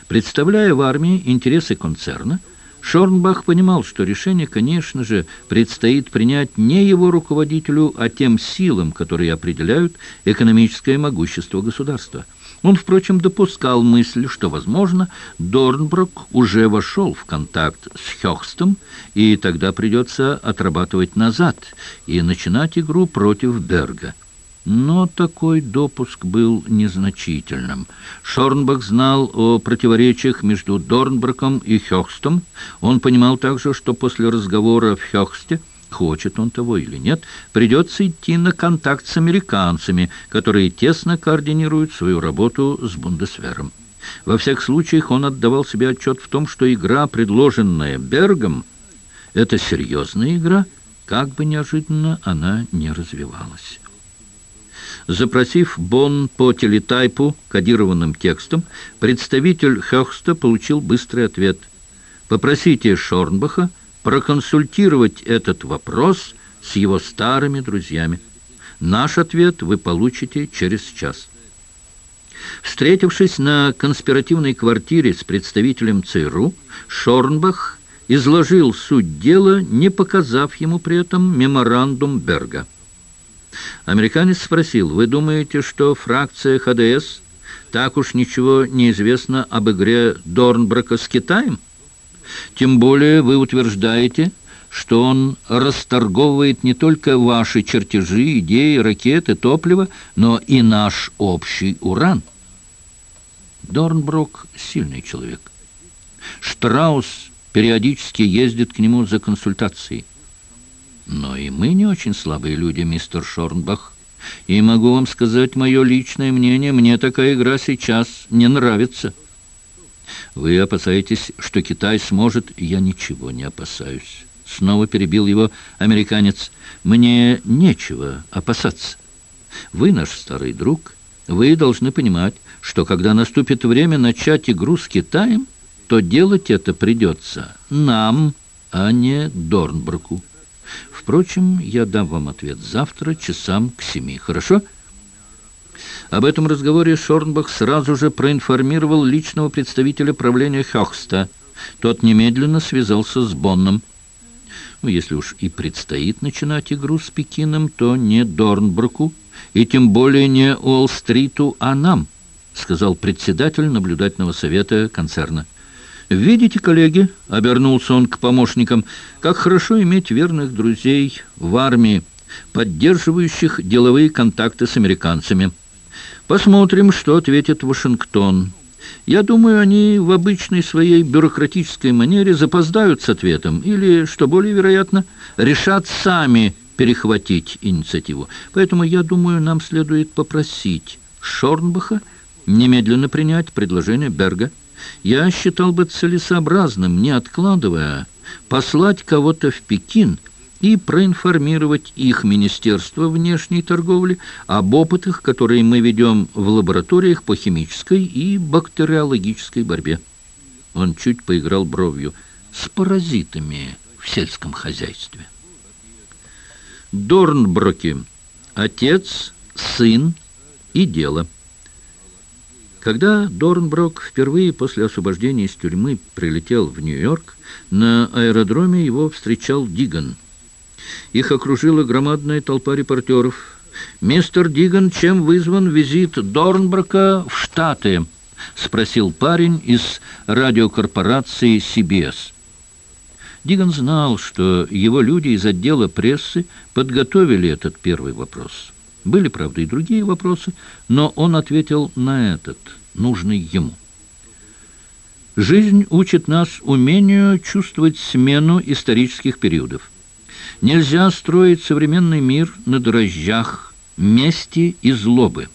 A: Представляя в армии интересы концерна, Шорнбах понимал, что решение, конечно же, предстоит принять не его руководителю, а тем силам, которые определяют экономическое могущество государства. Он, впрочем, допускал мысль, что, возможно, Дорнброк уже вошел в контакт с Хёхстом, и тогда придется отрабатывать назад и начинать игру против Берга. Но такой допуск был незначительным. Шорнбах знал о противоречиях между Дорнброком и Хёхстом. Он понимал также, что после разговора в Хёхсте, хочет он того или нет, придется идти на контакт с американцами, которые тесно координируют свою работу с Бундесвером. Во всех случаях он отдавал себе отчет в том, что игра, предложенная Бергом, это серьезная игра, как бы неожиданно она не развивалась. Запросив Бон по телетайпу кодированным текстом, представитель Хёхста получил быстрый ответ. «Попросите Шорнбаха проконсультировать этот вопрос с его старыми друзьями. Наш ответ вы получите через час». Встретившись на конспиративной квартире с представителем ЦРУ, Шорнбах изложил суть дела, не показав ему при этом меморандум Берга. Американец спросил, «Вы думаете, что фракция ХДС так уж ничего не известно об игре Дорнброка с Китаем? Тем более вы утверждаете, что он расторговывает не только ваши чертежи, идеи, ракеты, топливо, но и наш общий уран». Дорнброк — сильный человек. Штраус периодически ездит к нему за консультацией. Но и мы не очень слабые люди, мистер Шорнбах. И могу вам сказать мое личное мнение, мне такая игра сейчас не нравится. Вы опасаетесь, что Китай сможет? Я ничего не опасаюсь. Снова перебил его американец. Мне нечего опасаться. Вы наш старый друг. Вы должны понимать, что когда наступит время начать игру с Китаем, то делать это придется нам, а не Дорнбруку. Впрочем, я дам вам ответ завтра часам к семи. Хорошо? Об этом разговоре Шорнбах сразу же проинформировал личного представителя правления Хёхста. Тот немедленно связался с Бонном. Ну, если уж и предстоит начинать игру с Пекином, то не Дорнбруку, и тем более не Уолл-стриту, а нам, сказал председатель наблюдательного совета концерна. «Видите, коллеги», — обернулся он к помощникам, «как хорошо иметь верных друзей в армии, поддерживающих деловые контакты с американцами. Посмотрим, что ответит Вашингтон. Я думаю, они в обычной своей бюрократической манере запоздают с ответом или, что более вероятно, решат сами перехватить инициативу. Поэтому, я думаю, нам следует попросить Шорнбаха немедленно принять предложение Берга я считал бы целесообразным, не откладывая, послать кого-то в Пекин и проинформировать их Министерство внешней торговли об опытах, которые мы ведем в лабораториях по химической и бактериологической борьбе. Он чуть поиграл бровью. С паразитами в сельском хозяйстве. Дорнброки. Отец, сын и дело. Когда Дорнброк впервые после освобождения из тюрьмы прилетел в Нью-Йорк, на аэродроме его встречал Диган. Их окружила громадная толпа репортеров. «Мистер Диган, чем вызван визит Дорнброка в Штаты?» — спросил парень из радиокорпорации CBS. Диган знал, что его люди из отдела прессы подготовили этот первый вопрос. Были, правда, и другие вопросы, но он ответил на этот, нужный ему. Жизнь учит нас умению чувствовать смену исторических периодов. Нельзя строить современный мир на дрожжах, мести и злобы.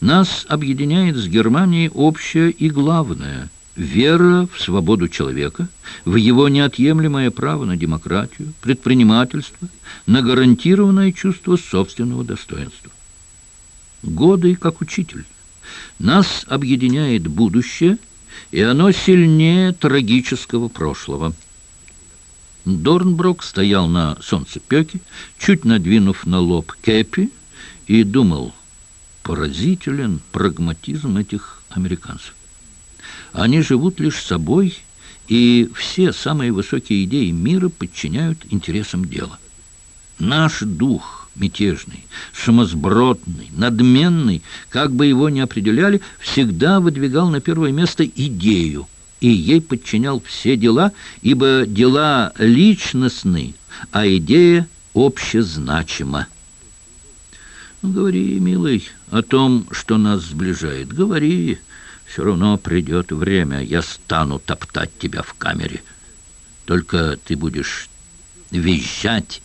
A: Нас объединяет с Германией общее и главное – вера в свободу человека, в его неотъемлемое право на демократию, предпринимательство, на гарантированное чувство собственного достоинства. Годы как учитель. Нас объединяет будущее, и оно сильнее трагического прошлого. Дорнброк стоял на солнцепеке, чуть надвинув на лоб кепи, и думал, поразителен прагматизм этих американцев. Они живут лишь собой, и все самые высокие идеи мира подчиняют интересам дела. Наш дух мятежный, сумасбродный, надменный, как бы его ни определяли, всегда выдвигал на первое место идею, и ей подчинял все дела, ибо дела личностны, а идея общезначима. Ну, говори, милый, о том, что нас сближает. Говори, все равно придет время, я стану топтать тебя в камере. Только ты будешь визжать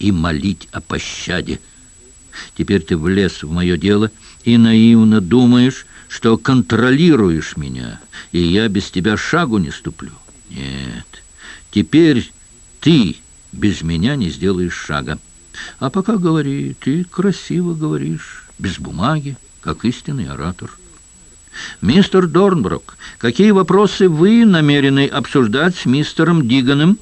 A: и молить о пощаде. Теперь ты влез в мое дело и наивно думаешь, что контролируешь меня, и я без тебя шагу не ступлю. Нет, теперь ты без меня не сделаешь шага. А пока говори, ты красиво говоришь, без бумаги, как истинный оратор. Мистер Дорнброк, какие вопросы вы намерены обсуждать с мистером Диганом?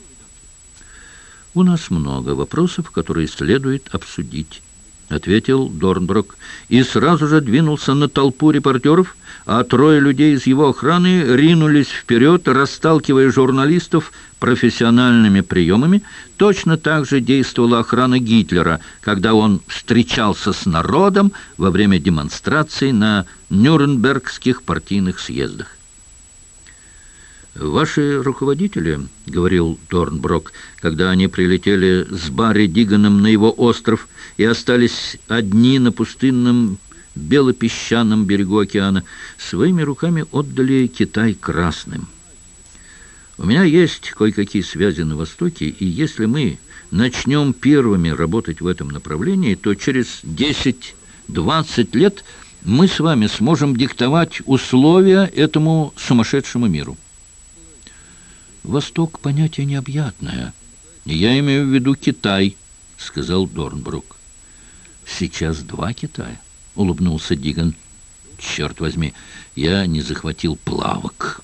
A: «У нас много вопросов, которые следует обсудить», — ответил Дорнброк, и сразу же двинулся на толпу репортеров, а трое людей из его охраны ринулись вперед, расталкивая журналистов профессиональными приемами. Точно так же действовала охрана Гитлера, когда он встречался с народом во время демонстраций на Нюрнбергских партийных съездах. «Ваши руководители, — говорил Торнброк, когда они прилетели с Барри Диганом на его остров и остались одни на пустынном белопесчаном берегу океана, своими руками отдали Китай красным. У меня есть кое-какие связи на Востоке, и если мы начнем первыми работать в этом направлении, то через 10-20 лет мы с вами сможем диктовать условия этому сумасшедшему миру». Восток — понятие необъятное. Я имею в виду Китай, — сказал Дорнбрук. Сейчас два Китая, — улыбнулся Диган. Черт возьми, я не захватил плавок.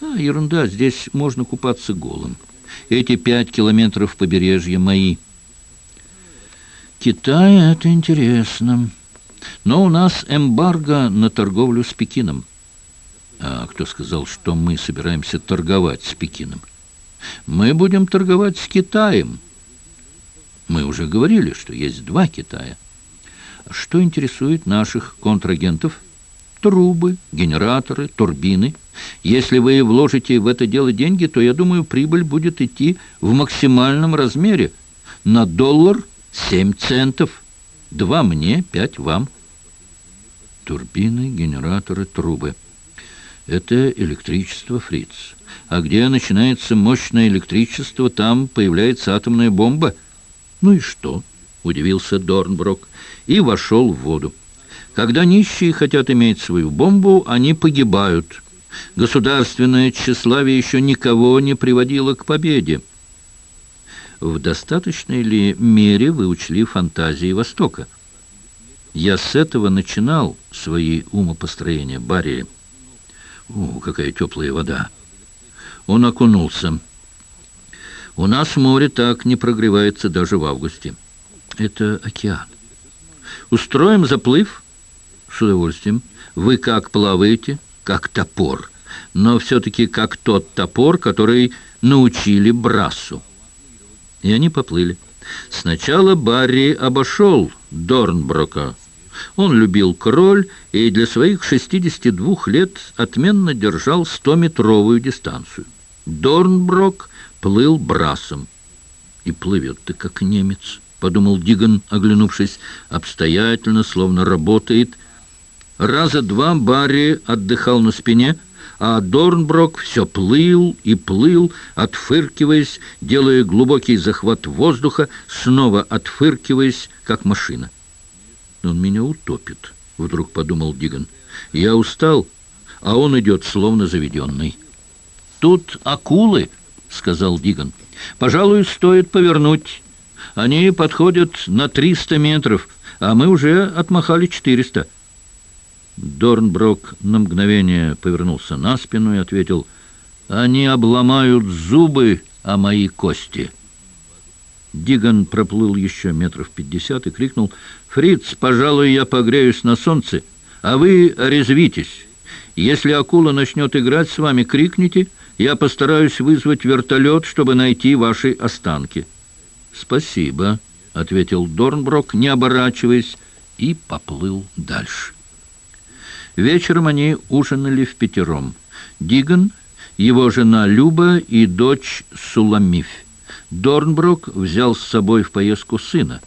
A: А, ерунда, здесь можно купаться голым. Эти пять километров побережья мои. Китай — это интересно. Но у нас эмбарго на торговлю с Пекином. А кто сказал, что мы собираемся торговать с Пекином? Мы будем торговать с Китаем. Мы уже говорили, что есть два Китая. Что интересует наших контрагентов? Трубы, генераторы, турбины. Если вы вложите в это дело деньги, то, я думаю, прибыль будет идти в максимальном размере. На доллар 7 центов. Два мне, пять вам. Турбины, генераторы, трубы это электричество, фриц. А где начинается мощное электричество, там появляется атомная бомба. Ну и что? Удивился Дорнброк и вошел в воду. Когда нищие хотят иметь свою бомбу, они погибают. Государственное тщеславие еще никого не приводило к победе. В достаточной ли мере вы учли фантазии Востока? Я с этого начинал свои умопостроения, Барри. О, какая теплая вода! Он окунулся. У нас море так не прогревается даже в августе. Это океан. Устроим заплыв? С удовольствием. Вы как плаваете? Как топор. Но все-таки как тот топор, который научили Брасу. И они поплыли. Сначала Барри обошел Дорнброка, он любил кроль и для своих 62 лет отменно держал 100-метровую дистанцию. Дорнброк плыл брасом. «И плывет ты, как немец», — подумал Диган, оглянувшись, обстоятельно, словно работает. Раза два Барри отдыхал на спине, а Дорнброк все плыл и плыл, отфыркиваясь, делая глубокий захват воздуха, снова отфыркиваясь, как машина. «Он меня утопит», — вдруг подумал Диган. «Я устал, а он идет словно заведенный. «Тут акулы», — сказал Диган. «Пожалуй, стоит повернуть. Они подходят на триста метров, а мы уже отмахали четыреста». Дорнброк на мгновение повернулся на спину и ответил, «Они обломают зубы о мои кости». Диган проплыл еще метров пятьдесят и крикнул, «Фриц, пожалуй, я погреюсь на солнце, а вы резвитесь. Если акула начнет играть с вами, крикните, я постараюсь вызвать вертолет, чтобы найти ваши останки». «Спасибо», — ответил Дорнброк, не оборачиваясь, и поплыл дальше. Вечером они ужинали в пятером. Диган, его жена Люба и дочь Суламифь. Дорнброк взял с собой в поездку сына.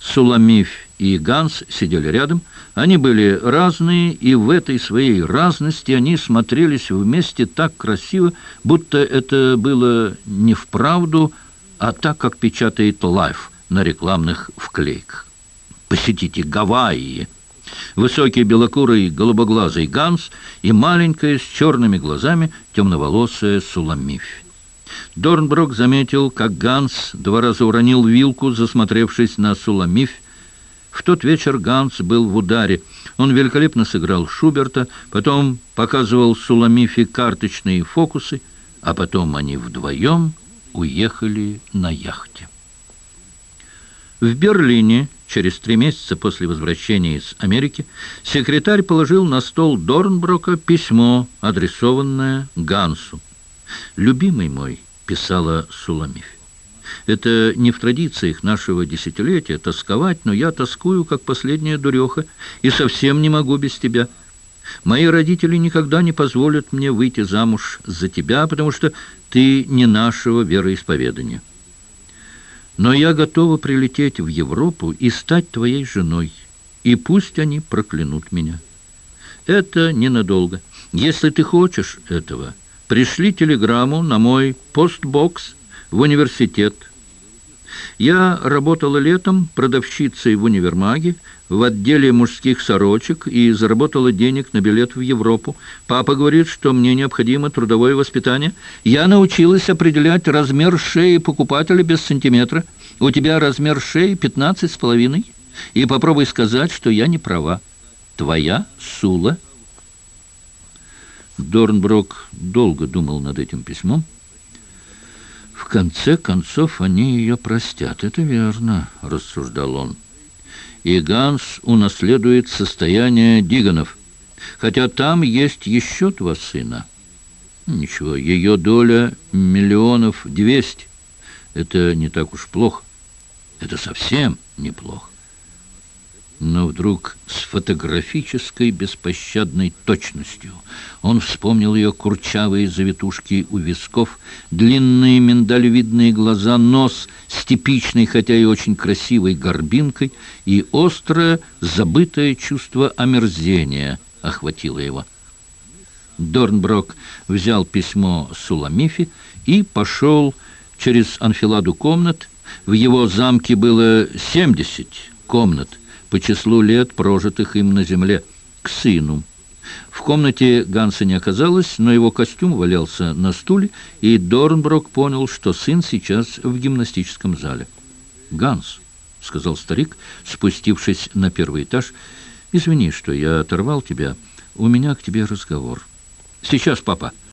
A: Суламиф и Ганс сидели рядом. Они были разные, и в этой своей разности они смотрелись вместе так красиво, будто это было не вправду, а так, как печатает Life на рекламных вклейках. «Посетите Гавайи!» Высокий белокурый голубоглазый Ганс и маленькая с черными глазами темноволосая Суламифь. Дорнброк заметил, как Ганс два раза уронил вилку, засмотревшись на Суламиф. В тот вечер Ганс был в ударе. Он великолепно сыграл Шуберта, потом показывал Суламифе карточные фокусы, а потом они вдвоем уехали на яхте. В Берлине, через три месяца после возвращения из Америки, секретарь положил на стол Дорнброка письмо, адресованное Гансу. «Любимый мой», — писала Суламиф, — «это не в традициях нашего десятилетия тосковать, но я тоскую, как последняя дуреха, и совсем не могу без тебя. Мои родители никогда не позволят мне выйти замуж за тебя, потому что ты не нашего вероисповедания. Но я готова прилететь в Европу и стать твоей женой, и пусть они проклянут меня. Это ненадолго. Если ты хочешь этого, пришли телеграмму на мой постбокс в университет. Я работала летом продавщицей в универмаге, в отделе мужских сорочек и заработала денег на билет в Европу. Папа говорит, что мне необходимо трудовое воспитание. Я научилась определять размер шеи покупателя без сантиметра. У тебя размер шеи пятнадцать с половиной. И попробуй сказать, что я не права. Твоя Сула. Дорнброк долго думал над этим письмом. «В конце концов они ее простят, это верно», — рассуждал он. «И Ганс унаследует состояние Диганов, хотя там есть еще два сына. Ничего, ее доля миллионов двести. Это не так уж плохо. Это совсем неплохо но вдруг с фотографической беспощадной точностью. Он вспомнил ее курчавые завитушки у висков, длинные миндалевидные глаза, нос с типичной, хотя и очень красивой горбинкой, и острое, забытое чувство омерзения охватило его. Дорнброк взял письмо Суламифи и пошел через анфиладу комнат. В его замке было 70 комнат, по числу лет, прожитых им на земле, к сыну. В комнате Ганса не оказалось, но его костюм валялся на стуле, и Дорнброк понял, что сын сейчас в гимнастическом зале. «Ганс», — сказал старик, спустившись на первый этаж, — «извини, что я оторвал тебя. У меня к тебе разговор». «Сейчас, папа».